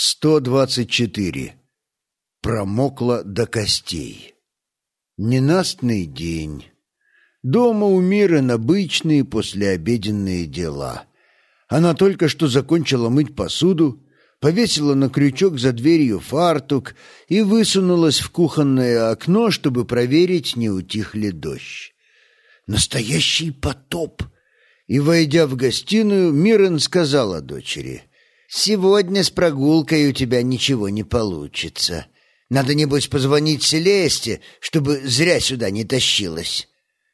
124. Промокла до костей. Ненастный день. Дома у Миры обычные послеобеденные дела. Она только что закончила мыть посуду, повесила на крючок за дверью фартук и высунулась в кухонное окно, чтобы проверить, не утих ли дождь. Настоящий потоп! И, войдя в гостиную, Мирен сказала дочери — Сегодня с прогулкой у тебя ничего не получится. Надо, небось, позвонить Селесте, чтобы зря сюда не тащилась».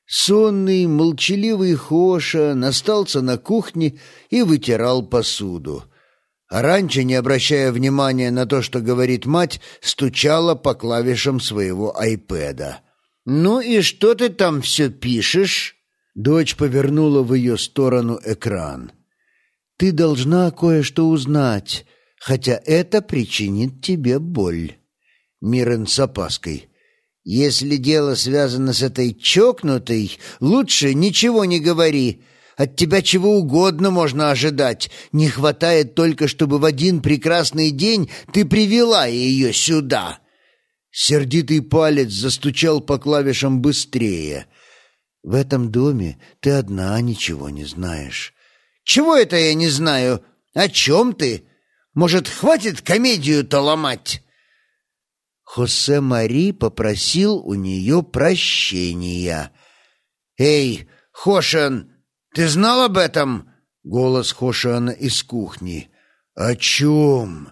Сонный, молчаливый Хоша настался на кухне и вытирал посуду. А раньше, не обращая внимания на то, что говорит мать, стучала по клавишам своего айпэда. «Ну и что ты там все пишешь?» Дочь повернула в ее сторону экран. Ты должна кое-что узнать, хотя это причинит тебе боль. Мирен с опаской. Если дело связано с этой чокнутой, лучше ничего не говори. От тебя чего угодно можно ожидать. Не хватает только, чтобы в один прекрасный день ты привела ее сюда. Сердитый палец застучал по клавишам быстрее. В этом доме ты одна ничего не знаешь. Чего это я не знаю? О чем ты? Может, хватит комедию-то ломать?» Хосе Мари попросил у нее прощения. «Эй, Хошан, ты знал об этом?» Голос Хошана из кухни. «О чем?»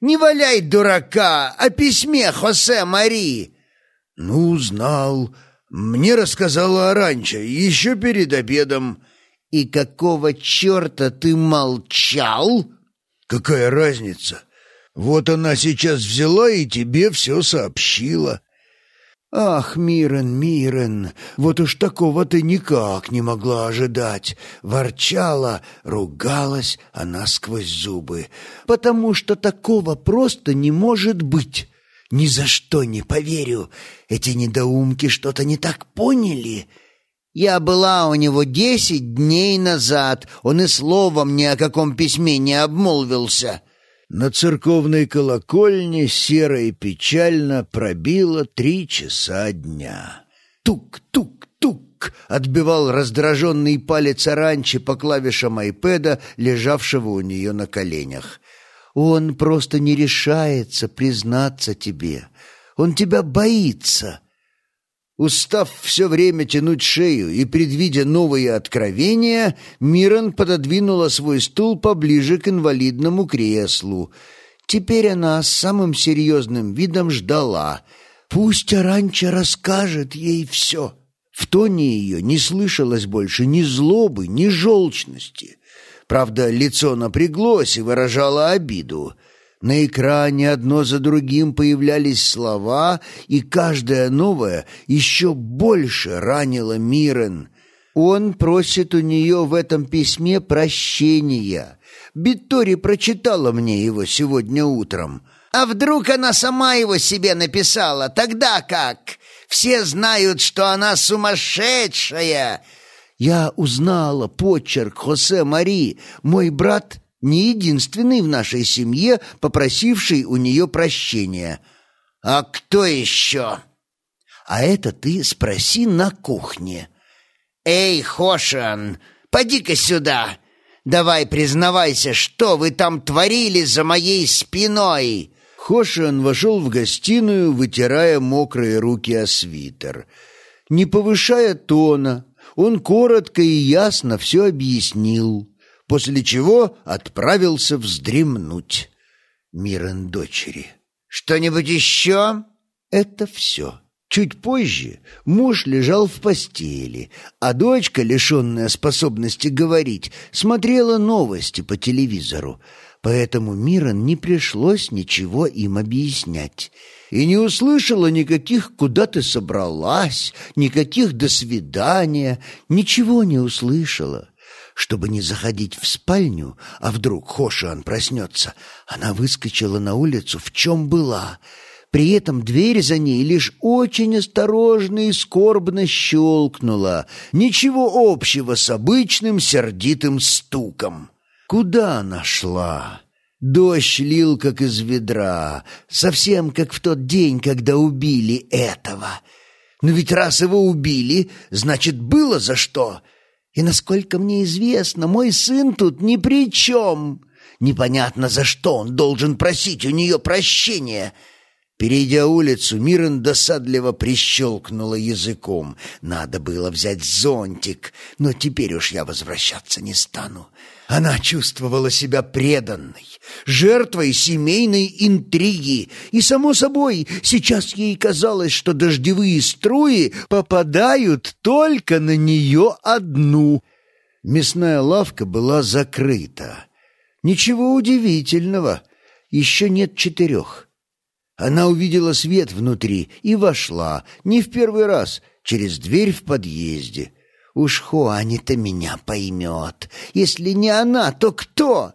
«Не валяй дурака! О письме Хосе Мари!» «Ну, знал. Мне рассказала раньше, еще перед обедом». «И какого черта ты молчал?» «Какая разница? Вот она сейчас взяла и тебе все сообщила». «Ах, Мирен, Мирен, вот уж такого ты никак не могла ожидать!» Ворчала, ругалась она сквозь зубы. «Потому что такого просто не может быть!» «Ни за что не поверю! Эти недоумки что-то не так поняли!» Я была у него десять дней назад. Он и словом ни о каком письме не обмолвился. На церковной колокольне серо и печально пробило три часа дня. Тук-тук-тук отбивал раздраженный палец Аранчи по клавишам айпэда, лежавшего у нее на коленях. Он просто не решается признаться тебе. Он тебя боится. Устав все время тянуть шею и предвидя новые откровения, Мирон пододвинула свой стул поближе к инвалидному креслу. Теперь она с самым серьезным видом ждала. Пусть Аранча расскажет ей все. В тоне ее не слышалось больше ни злобы, ни желчности. Правда, лицо напряглось и выражало обиду. На экране одно за другим появлялись слова, и каждое новое еще больше ранило Мирен. Он просит у нее в этом письме прощения. Биттори прочитала мне его сегодня утром. А вдруг она сама его себе написала? Тогда как? Все знают, что она сумасшедшая. Я узнала почерк Хосе Мари. Мой брат не единственный в нашей семье, попросивший у нее прощения. А кто еще? А это ты спроси на кухне. Эй, Хошан, поди-ка сюда. Давай признавайся, что вы там творили за моей спиной. Хошан вошел в гостиную, вытирая мокрые руки о свитер. Не повышая тона, он коротко и ясно все объяснил после чего отправился вздремнуть. Мирен дочери. «Что-нибудь еще?» «Это все». Чуть позже муж лежал в постели, а дочка, лишенная способности говорить, смотрела новости по телевизору, поэтому Мирон не пришлось ничего им объяснять. И не услышала никаких «куда ты собралась», никаких «до свидания», ничего не услышала. Чтобы не заходить в спальню, а вдруг Хошиан проснется, она выскочила на улицу, в чем была. При этом дверь за ней лишь очень осторожно и скорбно щелкнула. Ничего общего с обычным сердитым стуком. Куда она шла? Дождь лил, как из ведра, совсем как в тот день, когда убили этого. Но ведь раз его убили, значит, было за что. И, насколько мне известно, мой сын тут ни при чем. Непонятно, за что он должен просить у нее прощения». Перейдя улицу, Мирон досадливо прищелкнула языком. Надо было взять зонтик, но теперь уж я возвращаться не стану. Она чувствовала себя преданной, жертвой семейной интриги, и, само собой, сейчас ей казалось, что дождевые струи попадают только на нее одну. Мясная лавка была закрыта. Ничего удивительного, еще нет четырех. Она увидела свет внутри и вошла, не в первый раз, через дверь в подъезде. Уж Хуани-то меня поймет. Если не она, то кто?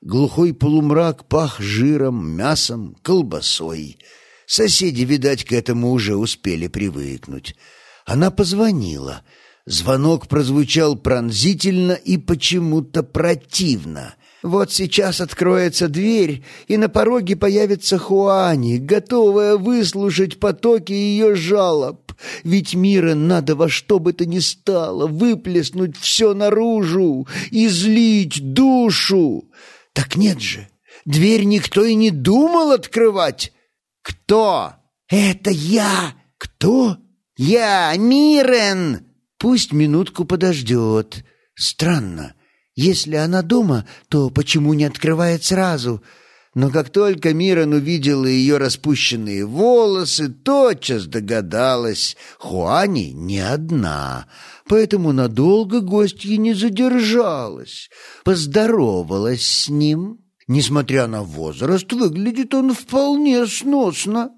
Глухой полумрак пах жиром, мясом, колбасой. Соседи, видать, к этому уже успели привыкнуть. Она позвонила. Звонок прозвучал пронзительно и почему-то противно — вот сейчас откроется дверь, и на пороге появится Хуани, готовая выслушать потоки ее жалоб. Ведь мира надо во что бы то ни стало выплеснуть все наружу, излить душу. Так нет же, дверь никто и не думал открывать. Кто? Это я. Кто? Я, Мирен. Пусть минутку подождет. Странно. Если она дома, то почему не открывает сразу? Но как только Мирон увидела ее распущенные волосы, тотчас догадалась, Хуани не одна, поэтому надолго гостья не задержалась, поздоровалась с ним. Несмотря на возраст, выглядит он вполне сносно.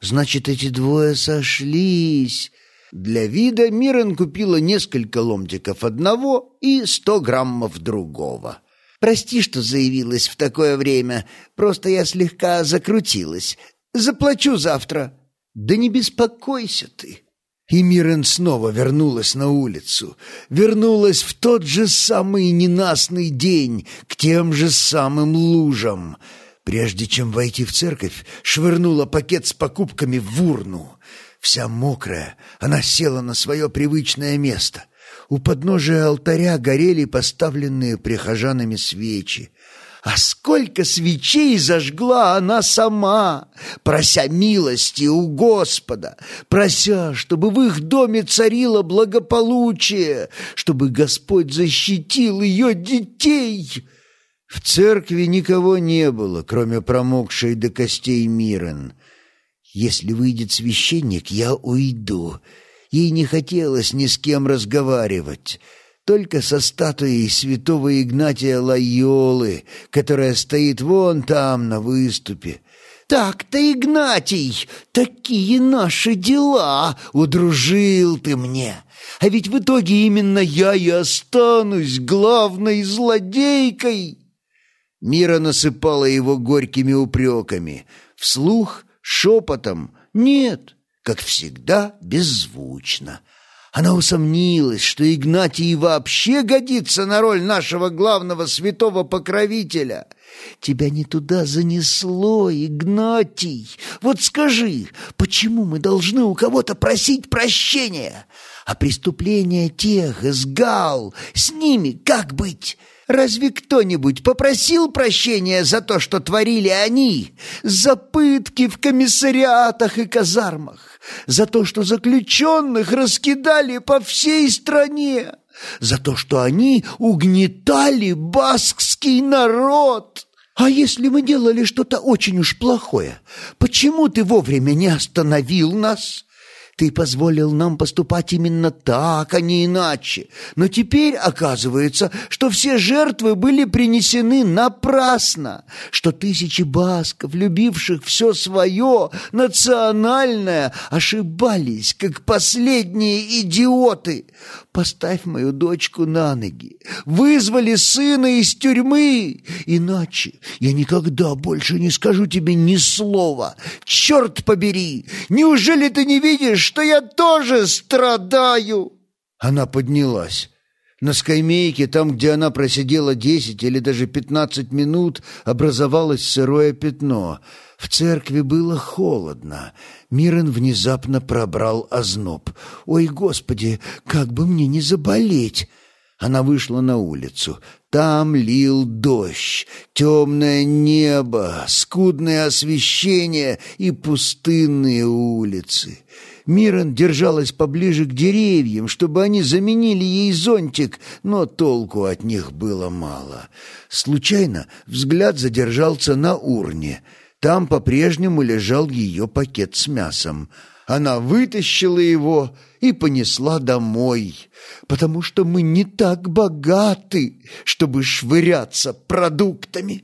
Значит, эти двое сошлись, для вида Мирон купила несколько ломтиков одного и сто граммов другого. «Прости, что заявилась в такое время. Просто я слегка закрутилась. Заплачу завтра». «Да не беспокойся ты». И Мирен снова вернулась на улицу. Вернулась в тот же самый ненастный день, к тем же самым лужам. Прежде чем войти в церковь, швырнула пакет с покупками в урну. Вся мокрая, она села на свое привычное место. У подножия алтаря горели поставленные прихожанами свечи. А сколько свечей зажгла она сама, прося милости у Господа, прося, чтобы в их доме царило благополучие, чтобы Господь защитил ее детей. В церкви никого не было, кроме промокшей до костей Мирен. Если выйдет священник, я уйду. Ей не хотелось ни с кем разговаривать, только со статуей святого Игнатия Лайолы, которая стоит вон там на выступе. «Так-то, Игнатий, такие наши дела, удружил ты мне. А ведь в итоге именно я и останусь главной злодейкой!» Мира насыпала его горькими упреками. Вслух шепотом «нет», как всегда, беззвучно. Она усомнилась, что Игнатий вообще годится на роль нашего главного святого покровителя. Тебя не туда занесло, Игнатий. Вот скажи, почему мы должны у кого-то просить прощения? А преступления тех из Гал, с ними как быть? Разве кто-нибудь попросил прощения за то, что творили они? За пытки в комиссариатах и казармах? За то, что заключенных раскидали по всей стране? За то, что они угнетали баскский народ? А если мы делали что-то очень уж плохое, почему ты вовремя не остановил нас?» Ты позволил нам поступать именно так, а не иначе. Но теперь оказывается, что все жертвы были принесены напрасно, что тысячи басков, любивших все свое, национальное, ошибались, как последние идиоты. Поставь мою дочку на ноги. Вызвали сына из тюрьмы. Иначе я никогда больше не скажу тебе ни слова. Черт побери! Неужели ты не видишь, что я тоже страдаю?» Она поднялась. На скамейке, там, где она просидела десять или даже пятнадцать минут, образовалось сырое пятно. В церкви было холодно. Мирон внезапно пробрал озноб. «Ой, Господи, как бы мне не заболеть!» Она вышла на улицу. Там лил дождь, темное небо, скудное освещение и пустынные улицы. Мирон держалась поближе к деревьям, чтобы они заменили ей зонтик, но толку от них было мало. Случайно взгляд задержался на урне. Там по-прежнему лежал ее пакет с мясом. Она вытащила его и понесла домой, потому что мы не так богаты, чтобы швыряться продуктами.